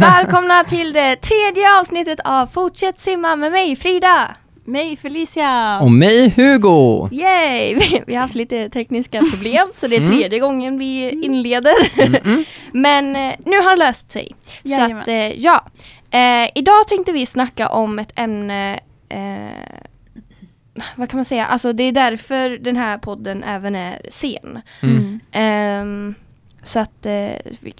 Välkomna till det tredje avsnittet av Fortsätt simma med mig Frida! Mig Felicia! Och mig Hugo! Yay! Vi, vi har haft lite tekniska problem så det är Mm. tredje gången vi inleder. Mm-mm. Men eh, nu har det löst sig. Så Jajamän. att eh, ja, eh, idag tänkte vi snacka om ett ämne eh, vad kan man säga? Alltså det är därför den här podden även är sen. Mm. Ehm, så att, eh,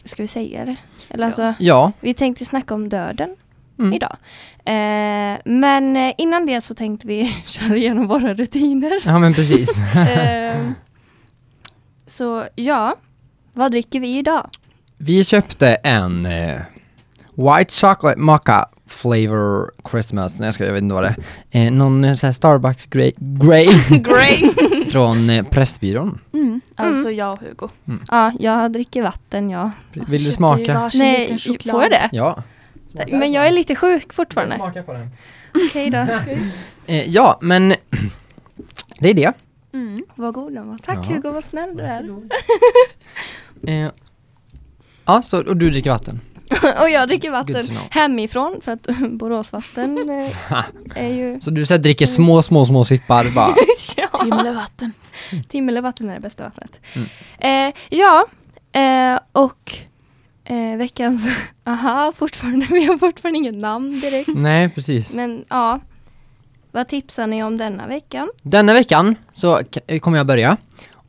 ska vi säga det? Eller Ja. alltså, Ja, vi tänkte snacka om döden Mm. idag. Eh, men eh, innan det så tänkte vi köra igenom våra rutiner. ja men precis. Ehm, så ja, vad dricker vi idag? Vi köpte en eh, White Chocolate Mocha Flavor Christmas, nej jag, ska, jag vet inte vad det är. Eh, någon eh, så här Starbucks Grey, grey Grey. från eh, Pressbyrån. Mm, alltså jag och Hugo. ja, jag dricker vatten ja. Vill Och så du smaka? Nej, får jag det? Ja. Men jag är lite sjuk fortfarande. Smaka på den. Okej då. Eh, ja, men det är det. Mm. Vad god den var. Tack Ja. Hugo, vad snäll du är. Eh, ja, så, och du dricker vatten. och jag dricker vatten hemifrån för att Boråsvatten eh, är ju... Så du så dricker små, små, små sippar bara. ja. Timlevatten. Timmelevatten är det bästa vattnet. Mm. Eh, ja, eh, och eh, veckans... Aha, fortfarande, vi har fortfarande inget namn direkt. Nej, precis. Men ja, vad tipsar ni om denna veckan? Denna veckan så kommer jag börja.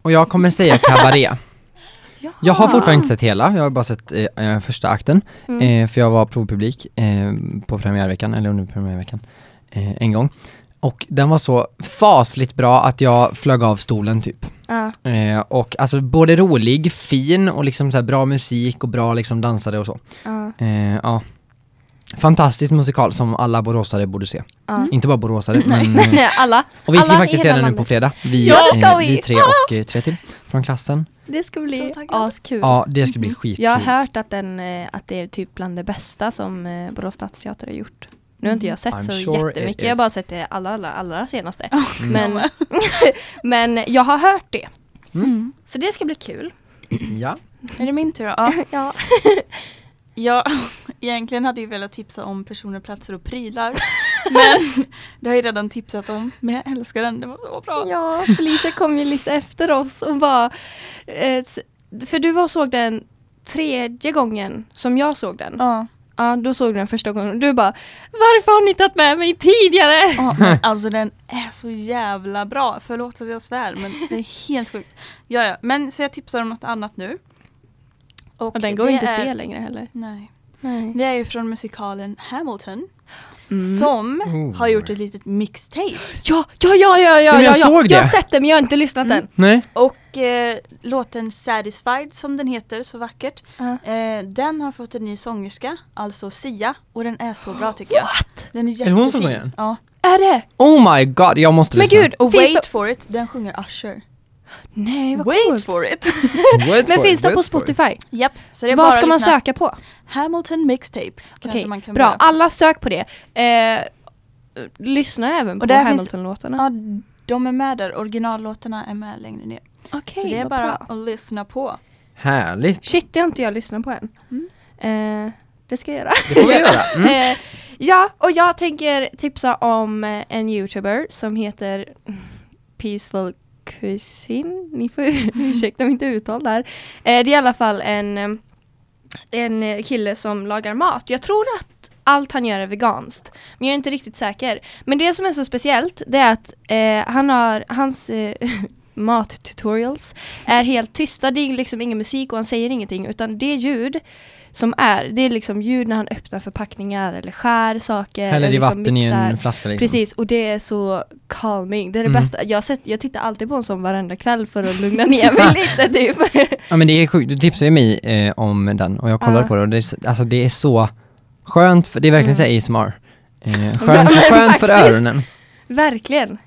Och jag kommer säga kabaré. Jaha. Jag har fortfarande inte sett hela, jag har bara sett eh, eh, första akten. Mm. Eh, för jag var provpublik eh, på premiärveckan, eller under premiärveckan, eh, en gång. Och den var så fasligt bra att jag flög av stolen typ. Ja, Eh, och alltså både rolig, fin och liksom så bra musik och bra liksom dansare och så. ja, ja. Fantastisk musikal som alla boråsare borde se. ja. Inte bara boråsare, men... Eh, Alla. och vi ska Alla faktiskt se den nu på fredag. Vi, Ja, det ska eh, vi! vi tre och eh, tre till från klassen. Det ska bli askul. Ja, det ska bli skitkul. Jag har hört att, den, eh, att det är typ bland det bästa som Borås stadsteater har gjort. Nu har inte jag sett I'm så sure jättemycket, jag har bara sett det allra, allra, allra senaste. Mm. Men, men jag har hört det. Mm. Så det ska bli kul. Ja. Är det min tur då? Ja. Ja. Jag egentligen hade ju velat tipsa om personer, platser och prylar. Men det har jag redan tipsat om. Men jag älskar den, det var så bra. ja, Felicia kom ju lite efter oss och bara... Eh, för du var såg den tredje gången som jag såg den. Ja. Ja, då såg du den första gången och du bara Varför har ni tagit med mig tidigare? Ja, men alltså den är så jävla bra. Förlåt att jag svär men det är helt sjukt. Ja, ja. Men så jag tipsar om något annat nu. Och den går det inte att är- se längre heller. Nej. Nej. Det är ju från musikalen Hamilton. Mm. Som Oh. har gjort ett litet mixtape. Ja, ja, ja, ja, ja, Men jag ja, ja. såg det. Jag har sett den men jag har inte lyssnat Mm. än. Nej. Och eh, låten Satisfied som den heter, så vackert. Ja. Eh, den har fått en ny sångerska, alltså Sia. Och den är så bra tycker jag. What? Den är det hon som jättefin. sjunger den? Ja. Är det? Oh my god, jag måste Men lyssna. gud, Och Wait det... for it, den sjunger Usher. Nej, vad Wait coolt. for it! Wait Men for finns it, det på. Spotify? Japp, så det är Vad ska man lyssna. söka på? Hamilton Mixtape. Okej, kan bra. börja. Alla sök på det. Eh, lyssna även på Hamilton-låtarna. Ja, de är med där. Originallåtarna är med längre ner. Okej, så det är bara bra. att lyssna på. Härligt. Shit, det har inte jag lyssnat på än. Mm. Eh, det ska jag göra. Det får vi göra. Mm. Eh, ja, och jag tänker tipsa om en youtuber som heter Peaceful Cuisine. Ni får ursäkta mitt uttal där. Eh, det är i alla fall en, eh, en kille som lagar mat. Jag tror att allt han gör är veganskt. Men jag är inte riktigt säker. Men det som är så speciellt det är att eh, han har, hans eh, mattutorials är helt tysta. Det är liksom ingen musik och han säger ingenting utan det ljud som är, det är liksom ljud när han öppnar förpackningar eller skär saker. Häller eller i liksom vatten i mixar. en flaska liksom. Precis, och det är så calming. Det är det Mm. bästa. Jag, sett, jag tittar alltid på en sån varenda kväll för att lugna ner mig lite typ. Ja men det är sjukt, du tipsade ju mig eh, om den och jag kollade Ja. på det och det är, så- alltså det är så skönt, för, det är verkligen Mm. så ASMR. Eh, skönt, skönt för öronen. Verkligen.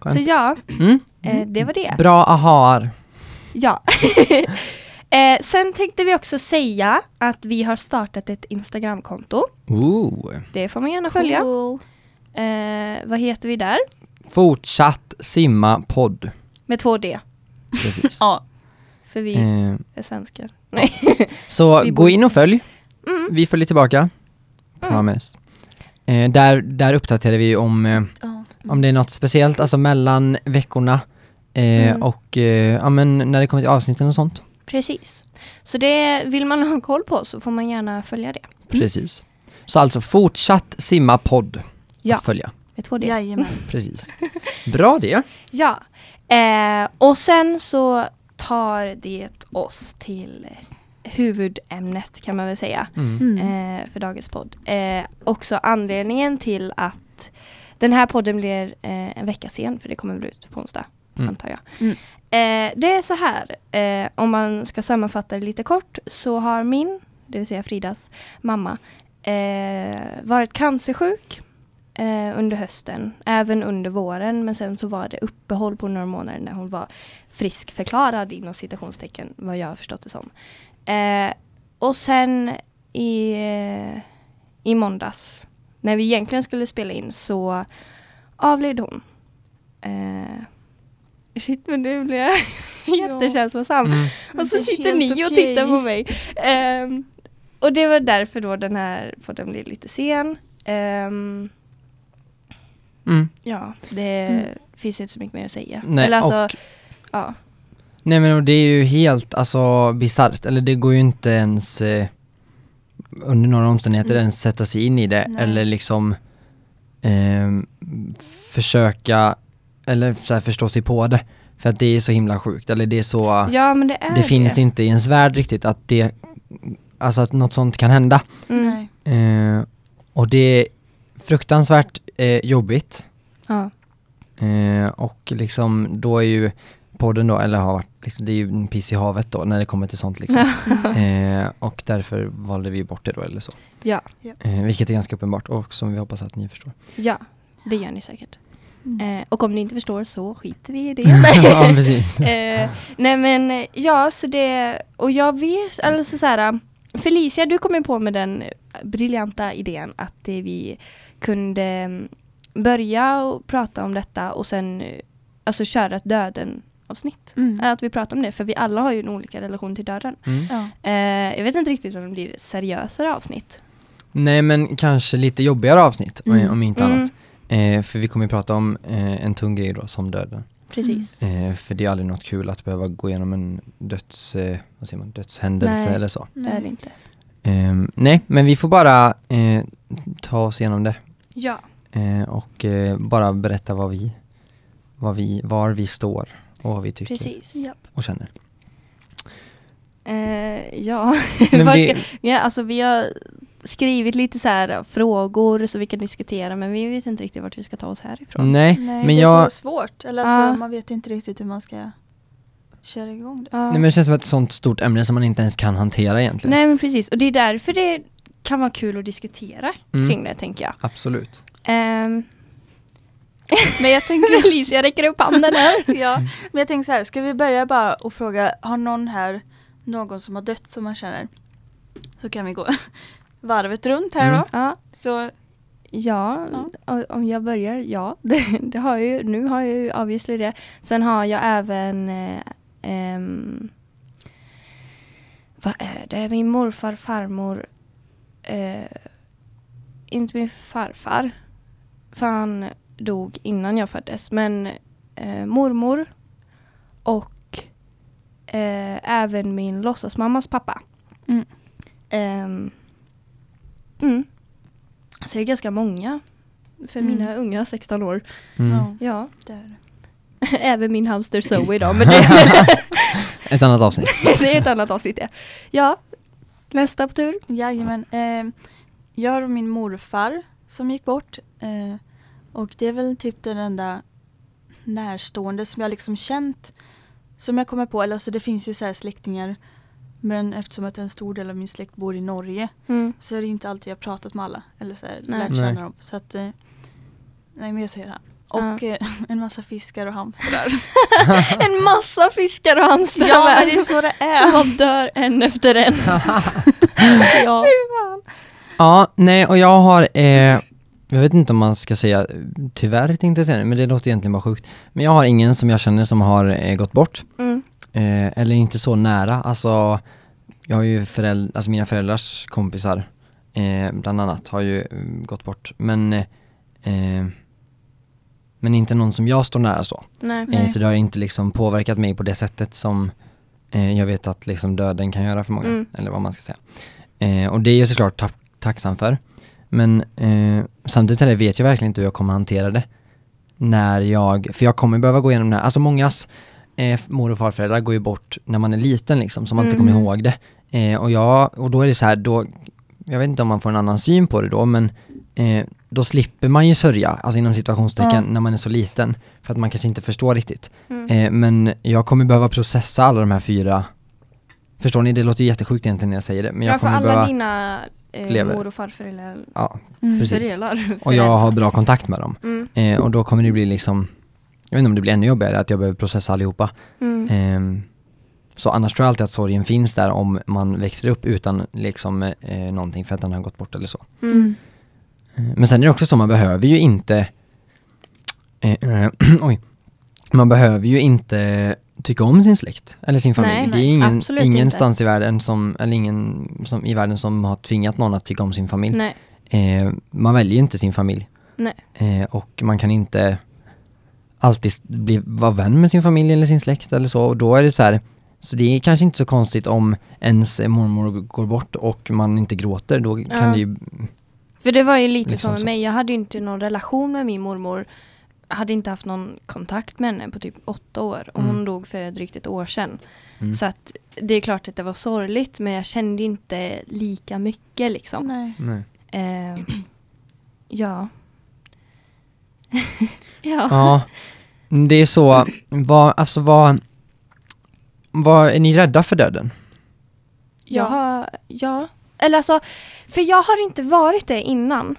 Skönt. Så ja, Mm. eh, det var det. Bra ahar. Ja. eh, sen tänkte vi också säga att vi har startat ett Instagramkonto. Ooh. Det får man gärna följa. Cool. Eh, vad heter vi där? Fortsatt simma podd. Med två D. Precis. Ja, För vi Eh, är svenskar. Nej. så gå in och följ. Mm. vi följer tillbaka. Promise. Eh, där, där uppdaterar vi om, eh, om det är något speciellt, alltså mellan veckorna eh, Mm. och eh, ja, men när det kommer till avsnitten och sånt. Precis. Så det vill man ha koll på så får man gärna följa det. Precis. Så alltså fortsatt simma podd Ja. att följa. Ett två det. Jajamän. Precis. Bra det. Ja. Eh, och sen så tar det oss till huvudämnet kan man väl säga. Mm. Mm. eh, för dagens podd. Eh, också anledningen till att den här podden blir eh, en vecka sen, för det kommer väl ut på onsdag, Mm. antar jag. Mm. Eh, det är så här, eh, om man ska sammanfatta det lite kort, så har min, det vill säga Fridas mamma, eh, varit cancersjuk eh, under hösten, även under våren, men sen så var det uppehåll på några månader när hon var friskförklarad inom citationstecken, vad jag har förstått det som. Eh, och sen i, eh, i måndags, när vi egentligen skulle spela in, så avled hon. Eh, shit, men nu blir jag jättekänslosam. Mm. Och så sitter ni och tittar på mig. Ehm, och det var därför då den här podden blev lite sen. Ehm, Mm. ja, det Mm. finns inte så mycket mer att säga. Nej, Eller alltså, och- ja. Nej men det är ju helt alltså bisarrt, eller det går ju inte ens eh, under några omständigheter Mm. ens sätta sig in i det Nej. eller liksom ehm, försöka eller så här, förstå sig på det. För att det är så himla sjukt, eller det är så, ja, men det är det finns inte i ens värld riktigt att det, alltså att något sånt kan hända. Mm. Nej. Eh, och det är fruktansvärt eh, jobbigt. Ja. Eh, och liksom då är ju podden då, eller har varit, liksom, det är ju en piss i havet då när det kommer till sånt liksom. eh, och därför valde vi bort det då eller så. ja, Eh, vilket är ganska uppenbart och som vi hoppas att ni förstår. ja, det gör ni säkert. Mm. Eh, och om ni inte förstår så skiter vi i det. ja precis. eh, nej men eh, ja, så det, och jag vet, alltså så här, Felicia du kom ju på med den briljanta idén att eh, vi kunde mm, börja och prata om detta och sen eh, alltså köra ett döden avsnitt. Mm. Att vi pratar om det, för vi alla har ju en olika relation till döden. Mm. Ja. Eh, jag vet inte riktigt om det blir seriösare avsnitt. Nej men kanske lite jobbigare avsnitt om- Mm. om inte Mm. annat. Eh, för vi kommer ju prata om eh, en tung grej då som döden. Precis. Eh, för det är aldrig något kul att behöva gå igenom en döds, eh, vad säger man, dödshändelse Nej. eller så. Det är det inte. Ehm, nej, men vi får bara eh, ta oss igenom det Ja. eh, och eh, bara berätta vad vi, vad vi, var vi står och vad vi tycker Precis. Och känner. Eh, ja, vi- har, alltså, vi har skrivit lite så här frågor så vi kan diskutera men vi vet inte riktigt vart vi ska ta oss härifrån. Nej, Nej, men det är jag, så svårt. Eller alltså, Ja. man vet inte riktigt hur man ska köra igång det. Ja. nej, men det känns som ett sånt stort ämne som man inte ens kan hantera egentligen. Nej men precis och det är därför det kan vara kul att diskutera Mm. kring det tänker jag. Absolut. Ehm, men jag tänker Alicia räcker upp handen här. Ja, men jag tänker så här, ska vi börja bara och fråga, har någon här någon som har dött som man känner? Så kan vi gå varvet runt här Mm. då. Ja, Så, ja, o- om jag börjar, ja. Det, det har jag ju, nu har jag ju obviously det. Sen har jag även eh, ehm, vad är det? Min morfar, farmor, eh, inte min farfar, för han dog innan jag föddes, men eh, mormor och eh, även min låtsasmammas pappa. Mm. Mm. Så det är ganska många för Mm. mina unga 16 år. Mm. ja, Ja, där. även min hamster Zoe då, men det, Ett annat avsnitt. det är ett annat avsnitt det. Ja, nästa på tur. Jajamän. Eh, jag har min morfar som gick bort. Eh, och det är väl typ den enda närstående som jag liksom känt. Som jag kommer på, eller alltså det finns ju så här släktingar. Men eftersom att en stor del av min släkt bor i Norge Mm. så är det ju inte alltid jag pratat med alla. Eller så här, Nej. lärt Nej. känna dem. Så att, eh, nej men jag säger han. Och eh, en massa fiskar och hamstrar. En massa fiskar och hamstrar ja men det är så det är. Man dör en efter en. ja. Ja, nej och jag har, eh, jag vet inte om man ska säga tyvärr tänkte jag säga, men det låter egentligen bara sjukt. Men jag har ingen som jag känner som har eh, gått bort. Mm. Eh, eller inte så nära, alltså jag har ju föräldrar, alltså mina föräldrars kompisar eh, bland annat har ju mm, gått bort. Men, eh, men inte någon som jag står nära så. Nej. Eh, så det har inte liksom påverkat mig på det sättet som eh, jag vet att liksom döden kan göra för många. Mm. Eller vad man ska säga. Eh, och det är jag såklart ta- tacksam för. Men samtidigt vet jag verkligen inte hur jag kommer hantera det. När jag, för jag kommer behöva gå igenom det här. Alltså mångas eh, mor och farföräldrar går ju bort när man är liten liksom, så man inte kommer Mm. ihåg det. Eh, och, jag, och då är det så här, då, jag vet inte om man får en annan syn på det då, men eh, då slipper man ju sörja, alltså inom situationstecken, Ja. när man är så liten. För att man kanske inte förstår riktigt. Mm. Eh, men jag kommer behöva processa alla de här fyra Förstår ni? Det låter jättesjukt egentligen när jag säger det. Men jag ja, för kommer alla behöva, dina eh, mor och farföräldrar ja, Mm. Precis. föräldrar. och jag har bra kontakt med dem. Mm. Eh, och då kommer det bli liksom, jag vet inte om det blir ännu jobbigare att jag behöver processa allihopa. Mm. Ehm, så annars tror jag alltid att sorgen finns där om man växer upp utan liksom eh, någonting för att den har gått bort eller så. Mm. Eh, Men sen är det också så, man behöver ju inte eh, eh, Oj. Man behöver ju inte tycka om sin släkt eller sin familj. Nej, det är ingen, ingenstans i världen som, eller ingen som, i världen som har tvingat någon att tycka om sin familj. Nej. Eh, man väljer ju inte sin familj. Nej. Eh, och man kan inte alltid bli, vara vän med sin familj eller sin släkt eller så. Och då är det så här, så det är kanske inte så konstigt om ens mormor går bort och man inte gråter. Då kan Ja. det ju, För det var ju lite Liksom som med mig. Jag hade ju inte någon relation med min mormor. Jag hade inte haft någon kontakt med henne på typ åtta år. Och Mm. hon dog för drygt ett år sedan. Mm. Så att det är klart att det var sorgligt. Men jag kände inte lika mycket liksom. Nej. nej. Eh, ja. ja. Ja, det är så, vad, alltså vad, vad, är ni rädda för döden? Har, ja. Eller alltså, för jag har inte varit det innan.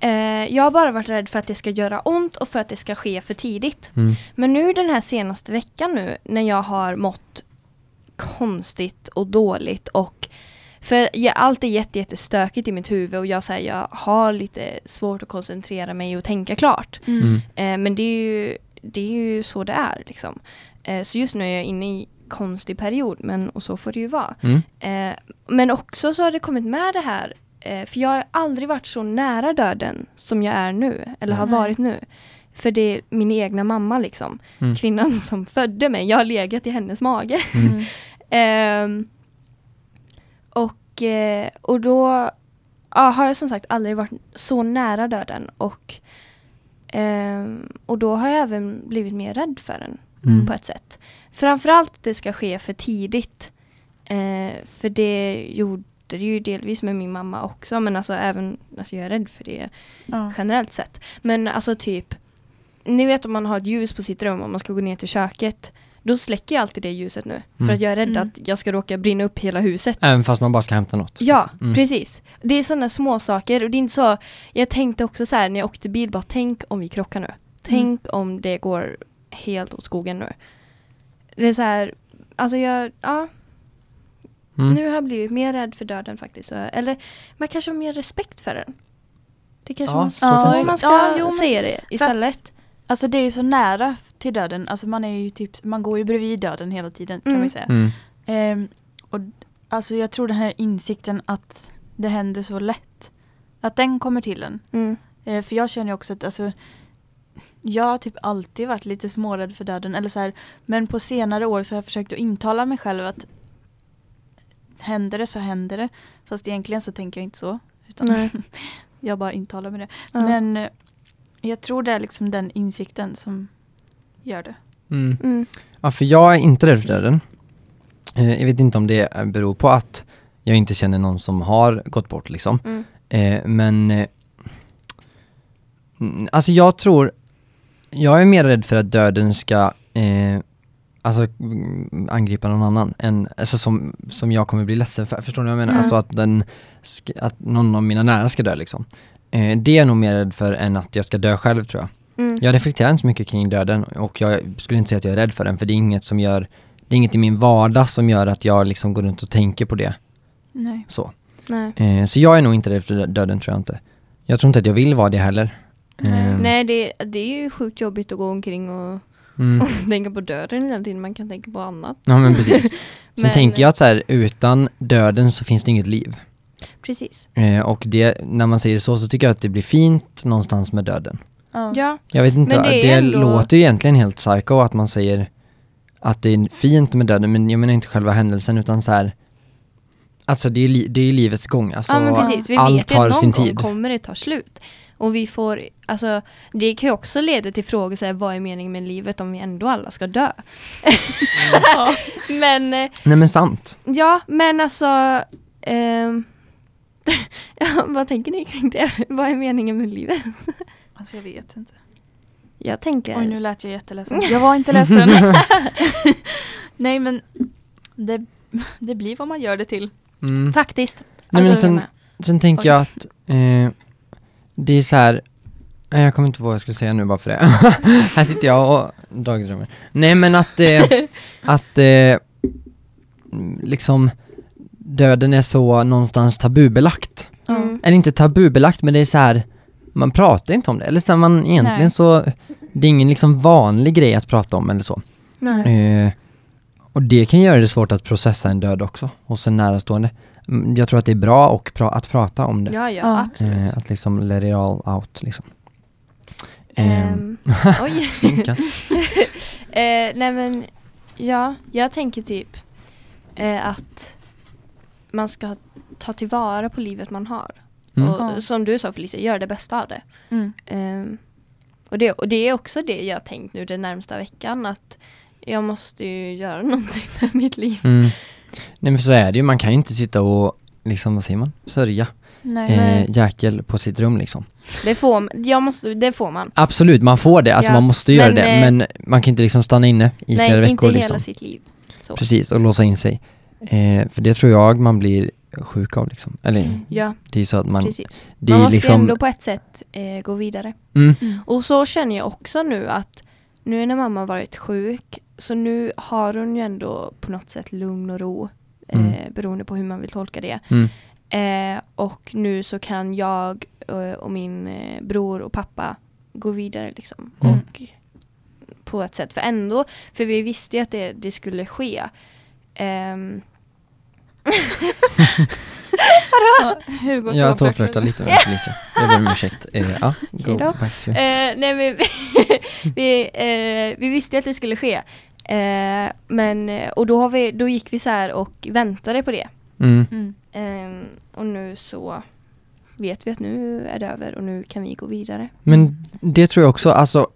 Eh, jag har bara varit rädd för att det ska göra ont och för att det ska ske för tidigt. Mm. Men nu den här senaste veckan nu när jag har mått konstigt och dåligt och för jag, allt är jätte, jättestökigt i mitt huvud och jag, säger jag har lite svårt att koncentrera mig och tänka klart. Mm. Eh, men det är, ju, det är ju så det är liksom. Eh, så just nu är jag inne i konstig period men och så får det ju vara. Mm. Eh, men också så har det kommit med det här eh, för jag har aldrig varit så nära döden som jag är nu eller har varit nu. För det är min egna mamma liksom. Mm. Kvinnan som födde mig. Jag har legat i hennes mage. Mm. Ehm, och, eh, och då ja, har jag som sagt aldrig varit så nära döden. Och, ehm, och då har jag även blivit mer rädd för den Mm. på ett sätt. Framförallt att det ska ske för tidigt. Eh, för det gjorde det ju delvis med min mamma också. Men alltså även, alltså jag är rädd för det Ja. generellt sett. Men alltså typ, ni vet om man har ett ljus på sitt rum och man ska gå ner till köket. Då släcker jag alltid det ljuset nu. För Mm. att jag är rädd Mm. att jag ska råka brinna upp hela huset. Även fast man bara ska hämta något? Ja, Mm. precis. Det är sådana små saker och det är inte så, jag tänkte också så här när jag åkte bil, bara tänk om vi krockar nu. Tänk om det går helt åt skogen nu. Det är så här, alltså jag, ja, Mm. nu har jag blivit mer rädd för döden faktiskt. Eller man kanske har mer respekt för den. Det kanske Ja, man, så det. man ska Ja, jo, men- säga det istället. Alltså det är ju så nära till döden. Alltså man är ju typ, man går ju bredvid döden hela tiden kan Mm. man säga. Mm. Ehm, och alltså jag tror den här insikten att det händer så lätt. Att den kommer till en. Mm. Eh, för jag känner ju också att alltså, jag har typ alltid varit lite smårädd för döden. Eller så här, men på senare år så har jag försökt att intala mig själv att händer det så händer det. Fast egentligen så tänker jag inte så. Utan Nej. jag bara intalar mig det. Ja. Men jag tror det är liksom den insikten som gör det. Mm. Mm. Ja, för jag är inte rädd för döden. Eh, jag vet inte om det beror på att jag inte känner någon som har gått bort liksom. Mm. Eh, men eh, alltså jag tror, jag är mer rädd för att döden ska alltså mm, angripa någon annan än, alltså som, som jag kommer bli ledsen för. Förstår ni vad jag menar? Mm. Alltså att, den, att någon av mina nära ska dö liksom. Eh, det är jag nog mer rädd för än att jag ska dö själv tror jag. Mm. Jag reflekterar inte så mycket kring döden och jag skulle inte säga att jag är rädd för den för det är inget som gör, det är inget i min vardag som gör att jag liksom går runt och tänker på det. Nej. Så. Nej. Eh, så jag är nog inte rädd för döden tror jag inte. Jag tror inte att jag vill vara det heller. Nej. Ehm, Nej, det, det är ju sjukt jobbigt att gå omkring och, Mm. och tänka på döden hela tiden. Man kan tänka på annat. Ja men precis. Sen Men- tänker jag att så här, utan döden så finns det inget liv. Precis. Eh, och det, när man säger så så tycker jag att det blir fint någonstans med döden. Ja. Ja, Jag vet inte, Men det, det ändå- låter ju egentligen helt psycho att man säger att det är fint med döden, men jag menar inte själva händelsen utan så här. Alltså det är, li, det är livets gång, alltså ja men precis. Vi allt vet ju har att någon sin gång tid. kommer det ta slut. Och vi får, alltså det kan ju också leda till frågor så här, vad är meningen med livet om vi ändå alla ska dö? Ja. Men eh, Nej men sant. ja, men alltså ehm, ja, vad tänker ni kring det? vad är meningen med livet? Alltså jag vet inte. Jag tänker, Oj, nu lät jag jätteledsen. Jag var inte ledsen. Nej, men det, det blir vad man gör det till. Mm. faktiskt. Nej, men Alltså, sen-. Sen tänker Oj. jag att eh, det är så här. Jag kommer inte på vad jag skulle säga nu bara för det. här sitter jag och dagdrömmer. Nej men att, eh, att eh, liksom döden är så någonstans tabubelagt. Mm. Eller inte tabubelagt men det är så här. man pratar inte om det. Eller så här, man egentligen Nej. så, det är ingen liksom vanlig grej att prata om eller så. Nej. Eh, och det kan göra det svårt att processa en död också hos en närstående. Mm, Jag tror att det är bra och pra- att prata om det. Ja, ja, Ja. absolut. Eh, att liksom let it all out liksom. Ehm, Ehm, oj. synka. Eh, nej men, ja, jag tänker typ eh, att man ska ta tillvara på livet man har. Mm. Och som du sa Felicia, göra det bästa av det. Mm. Ehm, och, det och det är också det jag har tänkt nu den närmsta veckan att jag måste ju göra någonting med mitt liv. Mm. Nej men så är det ju, man kan ju inte sitta och liksom, vad säger man, sörja Nej. eh, jäkel på sitt rum liksom. Det får, jag måste, det får man. Absolut, man får det, alltså Ja, man måste göra men, det, eh, men man kan inte liksom stanna inne i flera Nej, veckor inte liksom. hela sitt liv. Så. Precis, och låsa in sig. Eh, för det tror jag man blir sjuk av liksom. Eller Ja, det är ju så att man, precis. det Man måste liksom, ändå på ett sätt eh, gå vidare. mm, Mm. Och så känner jag också nu att nu när mamma varit sjuk så nu har hon ju ändå på något sätt lugn och ro Mm. eh, beroende på hur man vill tolka det. mm, Eh, och nu så kan jag eh, och min eh, bror och pappa gå vidare liksom. Mm. Och på ett sätt, för ändå, för vi visste ju att det, det skulle ske. Ehm, Ja, Hugo jag tårflörtar. lite med Felicia. Jag ber om ursäkt. Eh, ja, go då. back to Eh, nej men vi, eh, vi visste att det skulle ske. Eh, men, och då, har vi, då gick vi så här och väntade på det. mm. Mm. Eh, och nu så vet vi att nu är det över och nu kan vi gå vidare. Men det tror jag också, alltså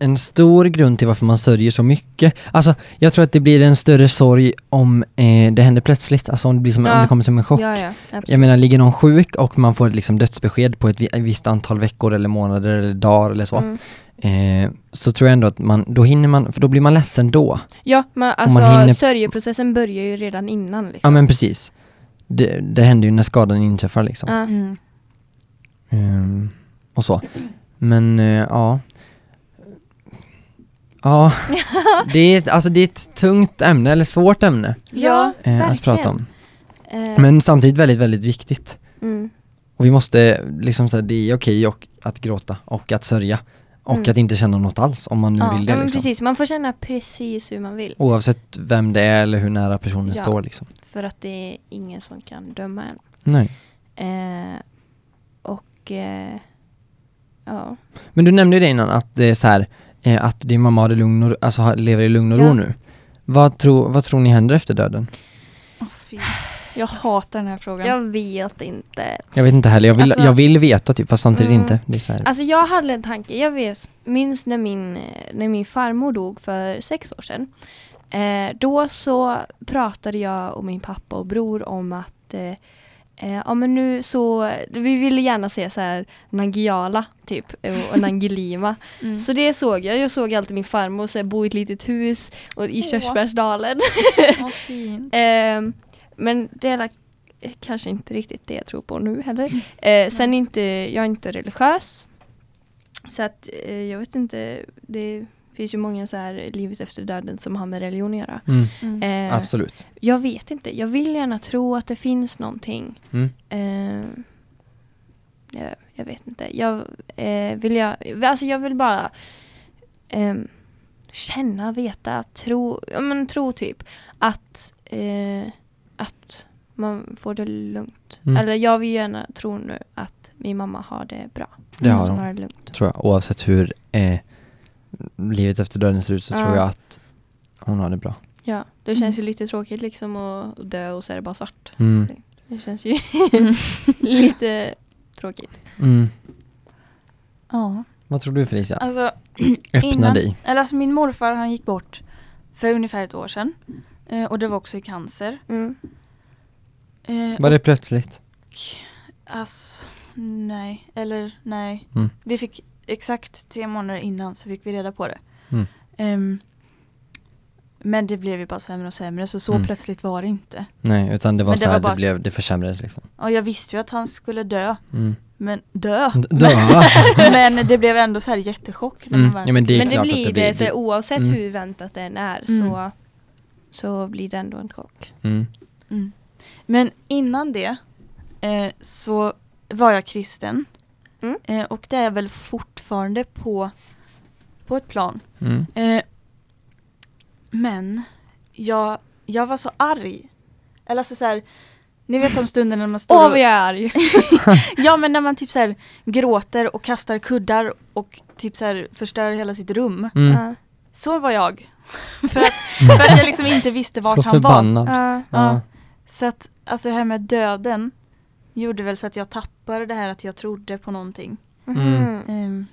en stor grund till varför man sörjer så mycket. Alltså jag tror att det blir en större sorg om eh, det händer plötsligt, alltså om det blir som, om Ja. det kommer som en chock. Ja, ja. Jag menar, ligger någon sjuk och man får ett liksom dödsbesked på ett vi- ett visst antal veckor eller månader eller dagar eller så. Mm. Eh, så tror jag ändå att man, då hinner man, för då blir man ledsen då. Ja, men alltså man hinner- sörjeprocessen börjar ju redan innan liksom. Ja men precis. Det, det händer ju när skadan inträffar liksom. Mm. Ehm, och så. Men eh, ja. Ja, det är, ett, alltså det är ett tungt ämne, eller svårt ämne Ja, eh, att verkligen. prata om. Eh, Men samtidigt väldigt, väldigt viktigt. mm. Och vi måste, liksom så här, det är okej och att gråta och att sörja. Och Mm. att inte känna något alls om man nu Ja, vill det Ja, men liksom. precis. Man får känna precis hur man vill. Oavsett vem det är eller hur nära personen Ja. står liksom. För att det är ingen som kan döma en. Nej. Eh, och eh, ja. Men du nämnde ju det innan att det är så här, eh, att din mamma hade lugn och, alltså lever i lugn och Ja. ro nu. Vad, tro, vad tror ni händer efter döden? Fy. Jag hatar den här frågan. Jag vet inte. Jag vet inte heller, jag vill, Alltså- jag vill veta typ, fast samtidigt Mm. inte. Det är så här. Alltså jag hade en tanke, jag vet, minns när min, när min farmor dog för sex år sedan. Eh, då så pratade jag och min pappa och bror om att eh, eh, ja men nu så, vi ville gärna se så här Nangijala typ och, och Nangilima. Mm. Så det såg jag, jag såg alltid min farmor så här, bo i ett litet hus och i Åh. Körsbärsdalen. Vad fint. Ehm, men det är kanske inte riktigt det jag tror på nu heller. Eh, sen inte, jag är inte religiös. Så att eh, jag vet inte, det finns ju många så här livet efter döden som har med religion att göra. Mm, Mm. Eh, absolut. jag vet inte, jag vill gärna tro att det finns någonting. Mm. Eh, jag, jag vet inte. Jag eh, vill jag, alltså jag vill bara ehm, känna, veta, tro, ja men tro typ att, eh, att man får det lugnt. Mm. Eller jag vill gärna tro nu att min mamma har det bra. Det har hon har det lugnt. Tror jag. Oavsett hur eh, livet efter döden ser ut så Ja. tror jag att hon har det bra. Ja, det känns ju lite tråkigt liksom att dö och så är det bara svart. Mm. Det känns ju lite tråkigt. Mm. Ja. Vad tror du Felicia? Alltså, Öppna innan- dig. eller alltså min morfar han gick bort för ungefär ett år sedan. Eh, och det var också i cancer. Mm. Eh, Var det plötsligt? Alltså, nej. Eller nej. Mm. Vi fick exakt tre månader innan så fick vi reda på det. Mm. Ehm, men det blev ju bara sämre och sämre så så Mm. plötsligt var det inte. Nej, utan det var Men det så här, var det, att- blev, det försämrades liksom. Och jag visste ju att han skulle dö. Mm. Men dö! D- Dö! men det blev ändå så här jättechock. När Mm. man väl Ja, men det Men det blir det det, blir- så det- oavsett Mm. hur väntat den är Mm. så, så blir det ändå en chock. Mm. Mm. Men innan det eh, så var jag kristen. Mm. Eh, och det är jag väl fortfarande på, på ett plan. Mm. Eh, men jag, jag var så arg. Eller alltså så här, ni vet de stunder när man står Åh och, vad jag är arg! Ja men när man typ så här gråter och kastar kuddar och typ så här förstör hela sitt rum. Mm. Ja. Så var jag. för, att, för att jag liksom inte visste vart Så han var. förbannad. Ja. Ja. Så att alltså det här med döden gjorde väl så att jag tappade det här att jag trodde på någonting. Mhm. Ehm,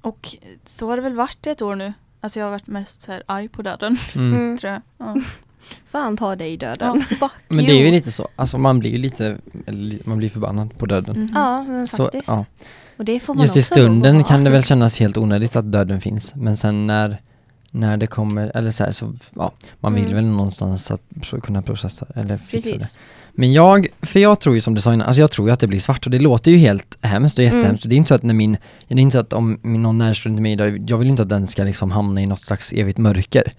och så har det väl varit i ett år nu. Alltså jag har varit mest så här arg på döden, Mm. Mm. tror jag. Ja. Fan ta dig i Ja, döden. fuck Men det är ju lite så, alltså man blir ju lite, man blir förbannad på döden. Mhm. Ja, men Så, faktiskt. ja. Och det får man Just i också att stunden kan det väl kännas helt onödigt att döden finns, men sen när, när det kommer, eller så här, så, ja, man vill Mm. väl någonstans att kunna processa eller fixa det. Precis. Men jag, för jag tror ju som innan, alltså jag tror ju att det blir svart och det låter ju helt hemskt och jättehemskt. Och Det är inte så att när min, det är inte så att om någon närstående till mig idag, jag vill inte att den ska liksom hamna i något slags evigt mörker.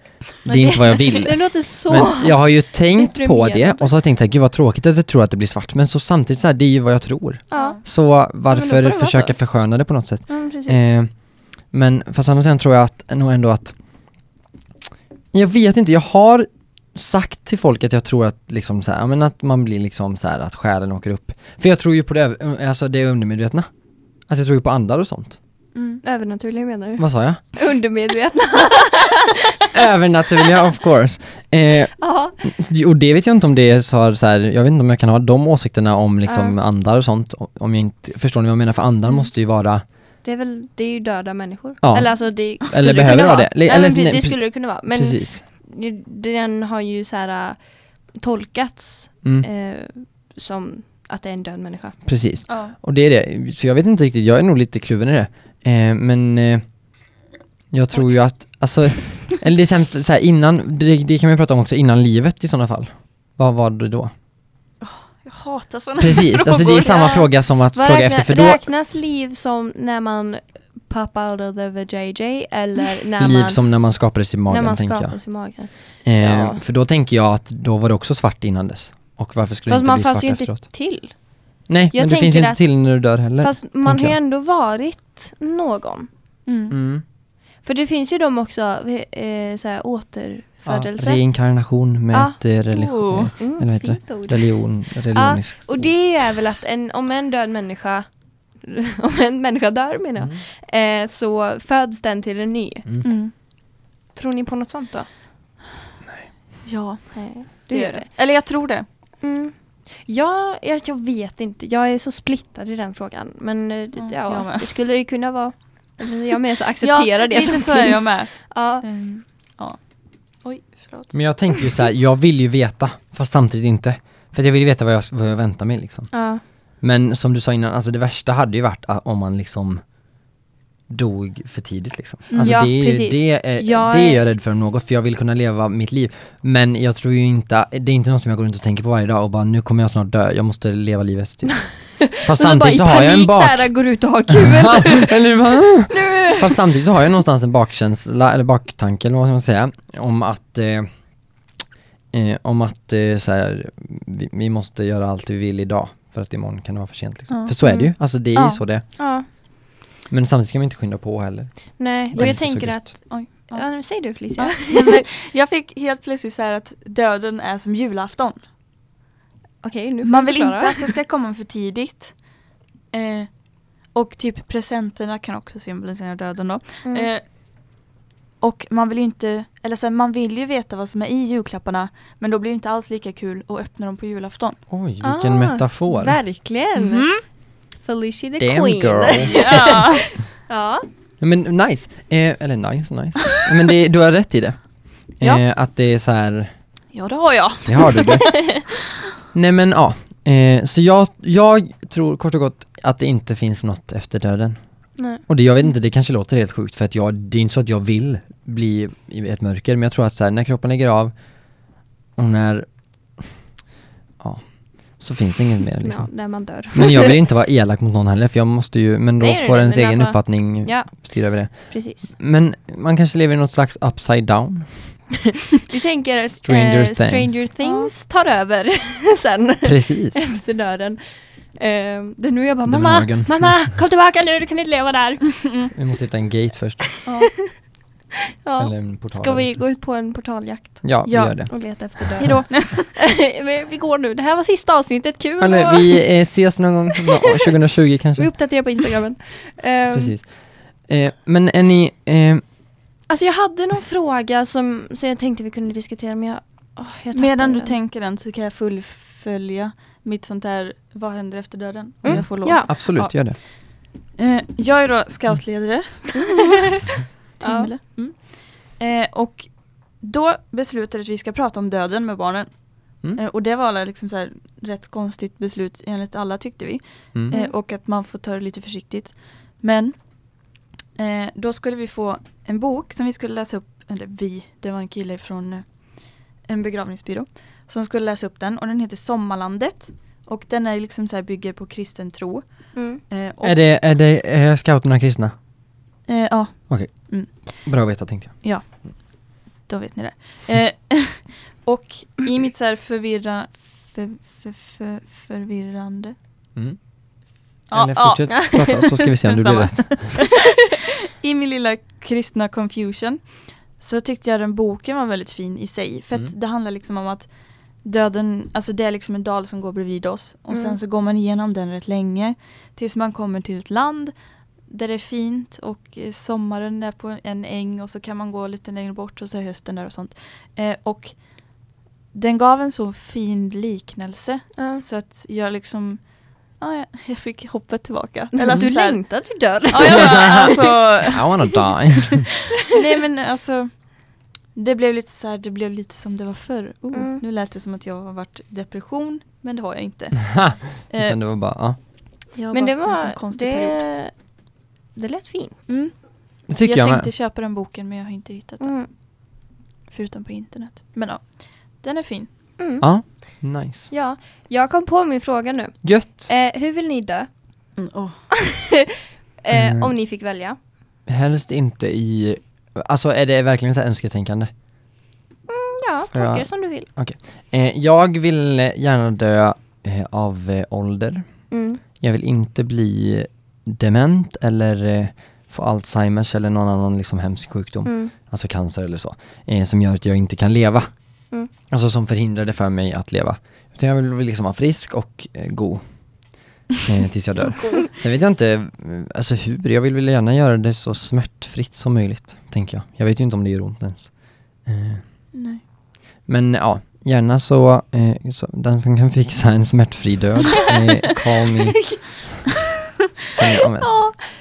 Det är inte vad jag vill. Det låter så... Men jag har ju tänkt på det och så har jag tänkt såhär, gud vad tråkigt att jag tror att det blir svart. Men så samtidigt så här, det är ju vad jag tror. Ja, Så men varför det försöka så. försköna det på något sätt? precis. Eh, men fast sidan tror jag att, nog ändå att Jag vet inte, jag har sagt till folk att jag tror att liksom så här, men att man blir liksom så här att själen åker upp. För jag tror ju på det, alltså det undermedvetna. Alltså jag tror ju på andar och sånt. Mm. Övernaturliga menar du? Vad sa jag? Undermedvetna. Övernaturliga of course. Eh, och det vet jag inte om det är så, här, så här, jag vet inte om jag kan ha de åsikterna om liksom Ja. andar och sånt. Om jag inte, förstår ni vad jag menar? För andar Mm. måste ju vara, Det är väl, det är ju döda människor. Ja. Eller alltså det skulle Eller det behöver kunna vara vara. det. Eller- Ja, men nej, det skulle det kunna vara. Men precis. den har ju så här äh, tolkats Mm, eh, som att det är en död människa. precis. Ja. Och det är det, så jag vet inte riktigt, jag är nog lite kluven i det. Eh, men eh, jag tror ju att, alltså, eller det är sämt, så här, innan, det, det kan man ju prata om också, innan livet i sådana fall. Vad var det då? Jag hatar sådana Precis, frågor. alltså det är samma fråga som att Vad fråga räkna, efter, för då, Räknas liv som när man pop out of the vajayjay eller när liv man, som när man skapades i när magen man tänker jag. i magen? Eh, Ja. För då tänker jag att då var det också svart innan dess. Och varför skulle Fast det inte man bli fanns svart ju inte efteråt? till. Nej, Jag men det finns ju inte till när du dör heller. Fast man har ju ändå varit någon. Mm. Mm. För det finns ju de också, eh, så här, Ja, återfödelse. reinkarnation med Ja. ett eh, religion, Oh. Mm, eller heter ord. religion, religionisk Och det är väl att en, om en död människa, om en människa dör menar jag, Mm. eh, så föds den till en ny. Mm. Mm. Tror ni på något sånt då? Ja, Nej, det gör det. Eller jag tror det. Mm. Ja, jag, jag vet inte. Jag är så splittad i den frågan. Men eh, Ja, ja, det skulle det kunna vara. Eller Jag med så accepterar det lite som så finns. är jag med. Ja. Mm. Förlåt. Men jag tänker ju så här, jag vill ju veta, fast samtidigt inte. För jag vill ju veta vad jag, vad jag väntar mig liksom. Ja. Men som du sa innan, alltså det värsta hade ju varit ah, om man liksom dog för tidigt liksom. Mm. Alltså Ja, det, är, ju- precis. det, är, Jag det är är- jag rädd för om något, för jag vill kunna leva mitt liv. Men jag tror ju inte, det är inte något som jag går runt och tänker på varje dag och bara nu kommer jag snart dö, jag måste leva livet typ. Fast Och så bara i samtidigt så har jag en bak... så här, går ut och har kul. eller bara, nu. Fast samtidigt så har jag någonstans en bakkänsla, eller baktanke eller vad ska man säga, om att eh, eh, om att eh, så här, vi, vi måste göra allt vi vill idag för att imorgon kan det vara för sent liksom. Ja. För så är det ju, Mm. alltså det är Ja. ju så det. Ja. Men samtidigt ska man inte skynda på heller. Nej, och jag så tänker att... Oj. Ja, Ja. säg du Felicia. Ja. Nej, men jag fick helt plötsligt så här att döden är som julafton. Okej, nu får Man vill förklara. inte att det ska komma för tidigt. Eh, och typ presenterna kan också symbolisera döden då. Mm. Eh, och man vill ju inte, eller så här, man vill ju veta vad som är i julklapparna men då blir det inte alls lika kul att öppna dem på julafton. Oj, vilken Ah, metafor. Verkligen! Mhm. Felicia the Damn Queen. girl. Ja. Ja. Ja, Men nice, eh, eller nice, nice. Men det, du har rätt i det. Ja. Eh, att det är så här, ja, det har jag. det har du det. Nej men ja, eh, så jag, jag tror kort och gott att det inte finns något efter döden. Nej. Och det, jag vet inte, det kanske låter helt sjukt för att jag, det är inte så att jag vill bli i ett mörker, men jag tror att så här, när kroppen lägger av och när, ja, så finns det inget mer liksom. Ja, när man dör. Men jag vill inte vara elak mot någon heller för jag måste ju, men då Nej, får ens egen alltså- uppfattning Ja, styra över det. precis. Men man kanske lever i något slags upside down. Du tänker Stranger eh, Things. Stranger Things tar över sen Precis. efter döden. Eh, det är nu jag bara, mamma, Morgan." mamma, kom tillbaka nu, du kan inte leva där. Vi måste hitta en gate först. Ja. Eller en portal. Ska vi gå ut på en portaljakt Ja, vi Ja. gör det. och leta efter döden? Hejdå. vi, vi går nu, det här var sista avsnittet, kul! Eller och- vi eh, ses någon gång, nå- 2020 vi kanske. uppdaterar på Instagramen. Eh, Precis. Eh, men är ni, eh, Alltså jag hade någon fråga som, som jag tänkte vi kunde diskutera men jag, åh, jag Medan du den. tänker den så kan jag fullfölja mitt sånt här vad händer efter döden? Om Mm, jag får lov. ja. absolut, Ja. gör det. Eh, jag är då scoutledare. Ja. Timmele. Mm. Eh, och då beslutade vi att vi ska prata om döden med barnen. Mm. Eh, och det var liksom så här rätt konstigt beslut enligt alla tyckte vi. Mm. Eh, och att man får ta det lite försiktigt. Men eh, då skulle vi få en bok som vi skulle läsa upp, eller vi, det var en kille från eh, en begravningsbyrå som skulle läsa upp den och den heter Sommarlandet. Och den är liksom så här bygger på kristen tro. Mm. Eh, och, Är det, är det är scouterna kristna? eh, ja, Bra att veta tänkte jag. då vet ni det. Eh, och i mitt så här förvirra, för, för, för, förvirrande Mm. Ja, Eller ja. fortsätt prata så ska vi se om det blir rätt. I min lilla kristna confusion så tyckte jag den boken var väldigt fin i sig. För att Mm. det handlar liksom om att döden, alltså det är liksom en dal som går bredvid oss. Och Mm. sen så går man igenom den rätt länge. Tills man kommer till ett land där det är fint och sommaren är på en äng och så kan man gå lite längre bort och så är hösten där och sånt. Eh, och den gav en så fin liknelse Ja. så att jag liksom, ja, jag- fick hoppet tillbaka. Eller alltså du så här- längtade till döden. Ja, jag bara, alltså, I wanna die. nej men alltså det blev lite så här, det blev lite som det var förr. Oh, Mm. Nu lät det som att jag har varit depression, men det har jag inte. Ha, Eh, Utan det var bara, ja. jag Men det var, konstig period. det, det lät fint. Mm. Det tycker jag jag, tänkte med. köpa den boken men jag har inte hittat den. Mm. Förutom på internet. Men ja, den är fin. Mm. Ja, nice. Ja, jag kom på min fråga nu. Gött. Eh, hur vill ni dö? Oh. Eh, Mm. Om ni fick välja. Helst inte i, alltså är det verkligen så här önsketänkande? Ja, Får jag- tolka det som du vill. Eh, jag vill gärna dö eh, av eh, ålder. Mm. Jag vill inte bli dement eller eh, få Alzheimers eller någon annan liksom hemsk sjukdom, Mm. alltså cancer eller så, eh, som gör att jag inte kan leva. Mm. Alltså som förhindrar det för mig att leva. Utan jag vill, liksom vara frisk och eh, god eh, tills jag dör. Sen vet jag inte, alltså hur, jag vill väl gärna göra det så smärtfritt som möjligt, tänker jag. Jag vet ju inte om det gör ont ens. Eh, Nej. men ja, gärna så, eh, så den som kan fixa en smärtfri död, eh, call me. Känner jag mest.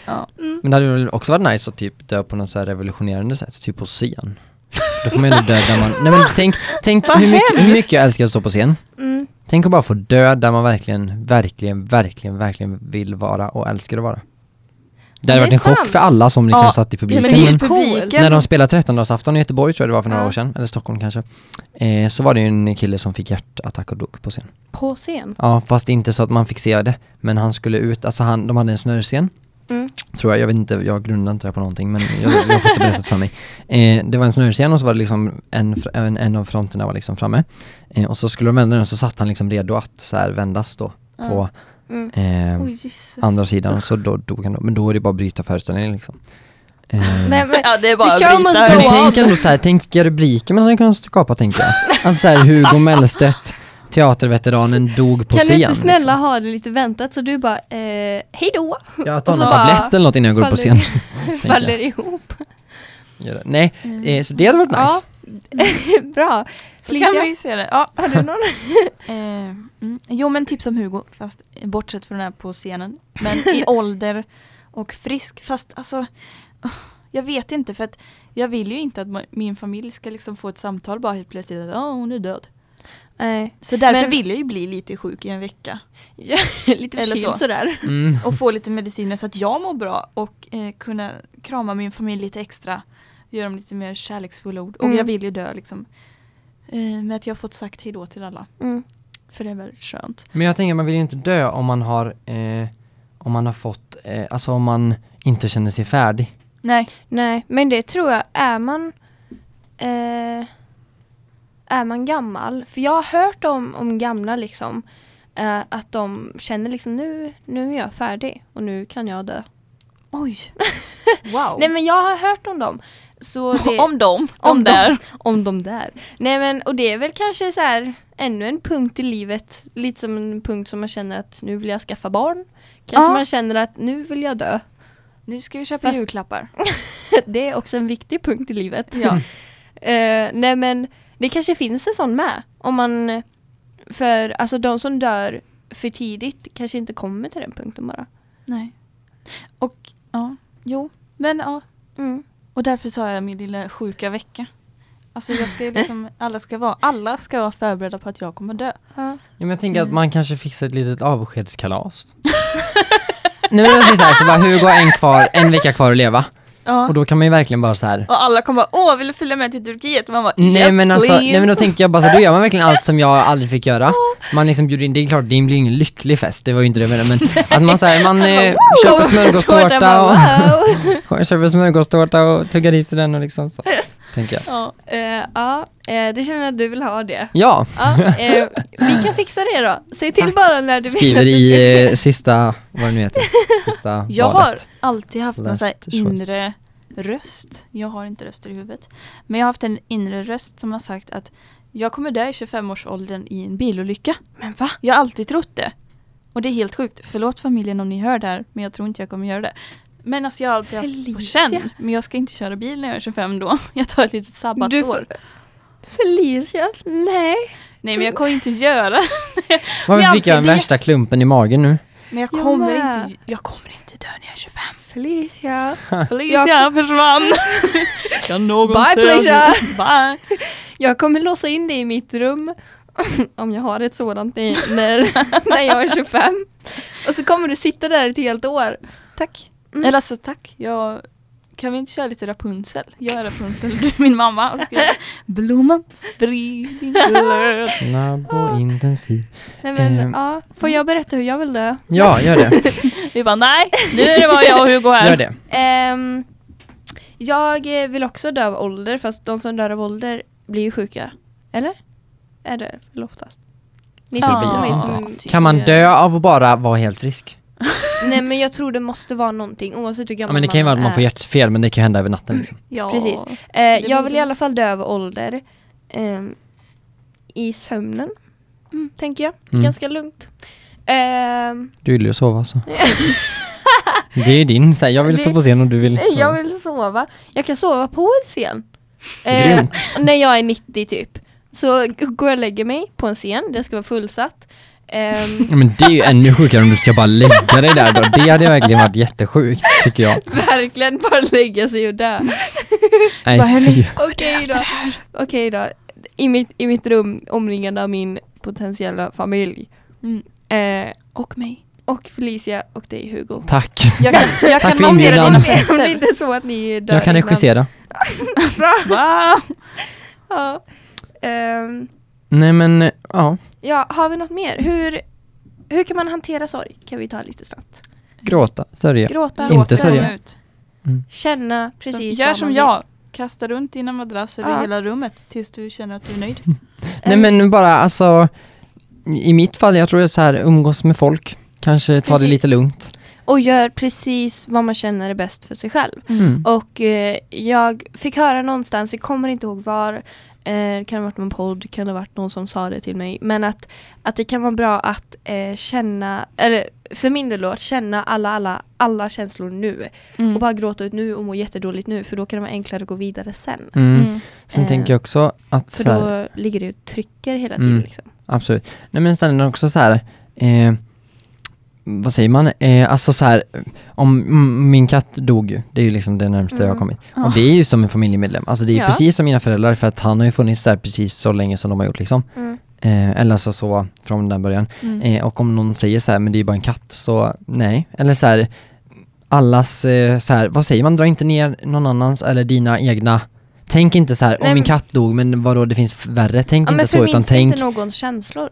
Ja. Mm. Men det hade väl också varit nice att typ dö på något så här revolutionerande sätt, typ på scen. Då får man ju ändå dö där man, nej men tänk, tänk hur, mycket, hur mycket jag älskar att stå på scen. Mm. Tänk att bara få dö där man verkligen, verkligen, verkligen, verkligen vill vara och älskar att vara. Det hade Det varit en chock sant. för alla som liksom Ja, satt i Ja, publiken. men ju men publiken. när de spelade trettondagsafton i Göteborg tror jag det var för några Ja. år sedan, eller Stockholm kanske, eh, så var det ju en kille som fick hjärtattack och dog på scen. På scen. Ja, fast inte så att man fick se det, men han skulle ut, alltså han, de hade en snörscen, Mm. tror jag, jag vet inte, jag grundar inte det på någonting men jag, jag har fått det berättat för mig. Eh, det var en snörscen och så var det liksom en, en, en av fronterna var liksom framme. Eh, och så skulle de vända den och så satt han liksom redo att så här vändas då på Mm. eh, Jesus. andra sidan och så då dog han då. Men då är det bara att bryta föreställningen liksom. Eh, Nej, men, Ja, det är bara att bryta. men tänk ändå så här, tänk rubriker man hade kunnat skapa tänker jag. Alltså så här, Hugo Mellstedt teaterveteranen dog på Kan scen. du inte snälla liksom. ha det lite väntat så du bara eh, hej då Jag tar någon tablett eller något innan jag går upp på scen. faller- ihop. jag. Gör det. Nej, Mm. eh, så det hade varit Ja. nice. Bra. Så Felicia? kan vi se det. Ja. Har du någon? Eh, mm. Jo men tips om Hugo, fast bortsett från den här på scenen. Men i ålder och frisk, fast alltså jag vet inte för att jag vill ju inte att min familj ska liksom få ett samtal bara helt plötsligt att "Ja, hon är död. Nej, Så därför Men- vill jag ju bli lite sjuk i en vecka. ja, lite Eller så. sådär. Mm. Och få lite mediciner så att jag mår bra och eh, kunna krama min familj lite extra. Göra dem lite mer kärleksfulla ord. Och Mm. jag vill ju dö liksom. Eh, med att jag har fått sagt hejdå till alla. Mm. För det är väldigt skönt. Men jag tänker man vill ju inte dö om man har, eh, om man har fått, eh, alltså om man inte känner sig färdig. Nej. Nej, men det tror jag, är man eh, är man gammal, för jag har hört om, om gamla liksom eh, att de känner liksom nu, nu är jag färdig och nu kan jag dö. Oj. Wow. Nej men jag har hört om dem. Så det, om dem. Om Om, dem. där. om de där. Nej men och det är väl kanske så här ännu en punkt i livet, lite som en punkt som man känner att nu vill jag skaffa barn. Kanske Ja. man känner att nu vill jag dö. Nu ska vi köpa Fast- julklappar. Det är också en viktig punkt i livet. Ja. Eh, nej men det kanske finns en sån med. Om man, för alltså de som dör för tidigt kanske inte kommer till den punkten bara. Nej. Och ja, jo. Men ja. Mm. Och därför sa jag min lilla sjuka vecka. Alltså jag ska liksom, alla ska vara, alla ska vara förberedda på att jag kommer dö. Ja. Ja, men jag tänker att Mm. man kanske fixar ett litet avskedskalas. Men jag säger så här, så bara Hugo har en, kvar, en vecka kvar att leva. Ja. Och då kan man ju verkligen bara så här. Och alla kommer bara åh, vill du följa med till Turkiet? Och man bara Nej yes, men alltså, please. nej men då tänker jag bara så här, då gör man verkligen allt som jag aldrig fick göra. Man liksom bjuder in, det är klart det blir ingen lycklig fest, det var ju inte det jag menade, men att man säger man eh, köper Tårta smörgåstårta och köper smörgåstårta och tuggar i sig den och liksom så. Tänker jag. Ja. Eh, ja, eh, det känner jag att du vill ha det. Ja, Ja, eh, vi kan fixa det då. Säg till Tack. bara när du vill skriver det ska- i eh, sista, vad det nu heter, sista Jag har valet. alltid haft någon Last sån här choice. inre röst. Jag har inte röster i huvudet. Men jag har haft en inre röst som har sagt att jag kommer dö i 25-årsåldern i en bilolycka. Men va? Jag har alltid trott det. Och det är helt sjukt. Förlåt familjen om ni hör det här, men jag tror inte jag kommer göra det. Men alltså jag har alltid haft på Felicia. känn. Men jag ska inte köra bil när jag är 25 då. Jag tar ett litet sabbatsår. Felicia? Nej. Nej men jag kommer inte göra Varför Men fick jag den det- värsta klumpen i magen nu? Men jag Jag kommer, inte, jag kommer inte dö när jag är 25. Felicia. Felicia försvann. jag någon Bye, Felicia. Bye. Jag kommer låsa in dig i mitt rum. Om jag har ett sådant när, när, när jag är 25. Och så kommer du sitta där ett helt år. Tack. Mm. Eller alltså tack. Jag, kan vi inte köra lite Rapunzel? Jag är Rapunzel, du är min mamma. Och ska blomman sprid din glöd. Snabb och intensiv. Nej, men, Ehm. ja, får jag berätta hur jag vill dö? Ja, gör det. Vi bara nej, nu är det bara jag och Hugo här. Gör det. Ehm, jag eh, vill också dö av ålder, fast de som dör av ålder blir ju sjuka. Eller? Är det väl oftast? Ni Ja, som inte. Kan man dö av att bara vara helt frisk? Nej men jag tror det måste vara någonting oavsett hur Ja gammal men det kan ju vara att man får är. hjärtfel men det kan ju hända över natten liksom. Ja. Precis. Eh, jag vill i alla fall dö av ålder. ehm, I sömnen. Mm. Tänker jag. Mm. Ganska lugnt. Ehm, Du vill ju sova så. Det är din, så här, jag vill stå Det- på scen och du vill sova. jag vill sova. Jag kan sova på en scen. Eh, när jag är 90 typ. Så går jag och lägger mig på en scen, den ska vara fullsatt. Ja, men det är ju ännu sjukare om du ska bara lägga dig där då. Det hade verkligen varit jättesjukt, tycker jag. verkligen bara lägga sig och dö. Nej, fy. Okej då. Okej då. I mitt, I mitt rum omringad av min potentiella familj. Mm. Eh, Och mig. och Felicia och dig Hugo. Tack. Jag kan, jag Tack kan inbjudan. dina Om det inte är så att ni dör Jag kan regissera. Bra. Va? Ja. Ehm, Nej men, ja. ja, har vi något mer? Hur, hur kan man hantera sorg? Kan vi ta lite snabbt. Gråta, sörja. Gråta, Inte sörja. ut. känna Så precis gör vad som jag. Kasta runt dina madrasser Ja. i hela rummet tills du känner att du är nöjd. Nej men bara alltså, i mitt fall, jag tror det är så här, umgås med folk. Kanske ta det Precis. lite lugnt. Och gör precis vad man känner är bäst för sig själv. Mm. Och eh, jag fick höra någonstans, jag kommer inte ihåg var, Eh, det kan ha varit någon podd, kan ha varit någon som sa det till mig. Men att, att det kan vara bra att eh, känna, eller för min del då, att känna alla, alla, alla känslor nu. Mm. Och bara gråta ut nu och må jättedåligt nu. För då kan det vara enklare att gå vidare sen. Mm. Mm. Sen Eh, tänker jag också att För då ligger det och trycker hela tiden. Mm. Liksom. Absolut. Nej men sen är det också så här, eh, vad säger man, eh, alltså så här, om mm, min katt dog ju, det är ju liksom det närmaste jag har Mm. kommit. Och det är ju som en familjemedlem, alltså det är ju Ja. precis som mina föräldrar för att han har ju funnits där precis så länge som de har gjort liksom. Mm. Eh, eller alltså så från den början. Mm. Eh, och om någon säger så här, men det är ju bara en katt, så nej. Eller så här, allas, eh, så här, vad säger man, dra inte ner någon annans eller dina egna Tänk inte så här, om min men- katt dog, men vadå, det finns värre. Tänk Ja, men inte så, utan tänk... inte någons känslor.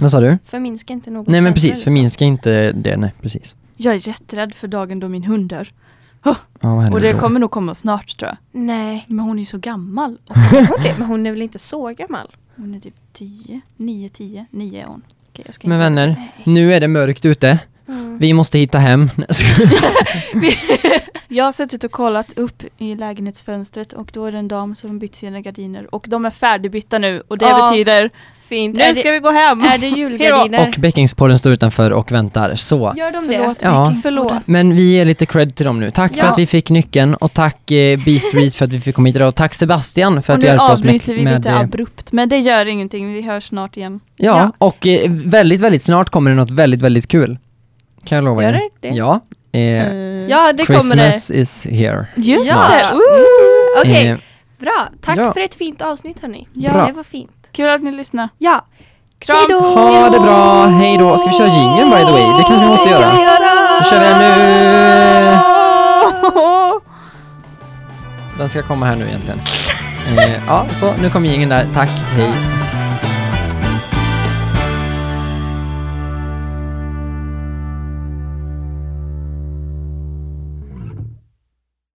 Vad sa du? Förminska inte någons Nej men precis, liksom. förminska inte det, nej precis. Jag är jätterädd för dagen då min hund dör. Ja, vad händer Och det då? kommer nog komma snart tror jag. Nej, Men hon är ju så gammal. Men hon är väl inte så gammal? Hon är typ 10, 9, 10, 9 är hon. Ska Men inte- vänner, Nej. nu är det mörkt ute. Mm. Vi måste hitta hem. Jag har suttit och kollat upp i lägenhetsfönstret och då är det en dam som har bytt sina gardiner och de är färdigbytta nu och det Ja, betyder Fint. nu är, ska det, vi gå hem! är det julgardiner? och Bäckingspodden står utanför och väntar. Så. Gör de Förlåt, det? Ja. Förlåt. Men vi ger lite cred till dem nu. Tack för Ja. att vi fick nyckeln och tack eh, B-Street för att vi fick komma hit idag. Och tack Sebastian för Och att nu du hjälpte oss med, avbryter vi med lite eh, abrupt men det gör ingenting, vi hörs snart igen. Ja, och eh, väldigt, väldigt snart kommer det något väldigt, väldigt kul. Kan jag lova Gör er. det det? Ja. Eh, Ja, det kommer det. Christmas is here. Just Ja. det! Mm. Ooh. Okej, Eh, bra. Tack ja. för ett fint avsnitt hörni. Ja. Bra. Det var fint. Kul att ni lyssnade. Ja. Kram! Hejdå! ha det bra, hej då. Ska vi köra jingeln by the way? Det kanske vi måste göra. göra. Nu kör vi den nu. Den ska komma här nu egentligen. Eh, ja, så nu kommer jingeln där. Tack, hej.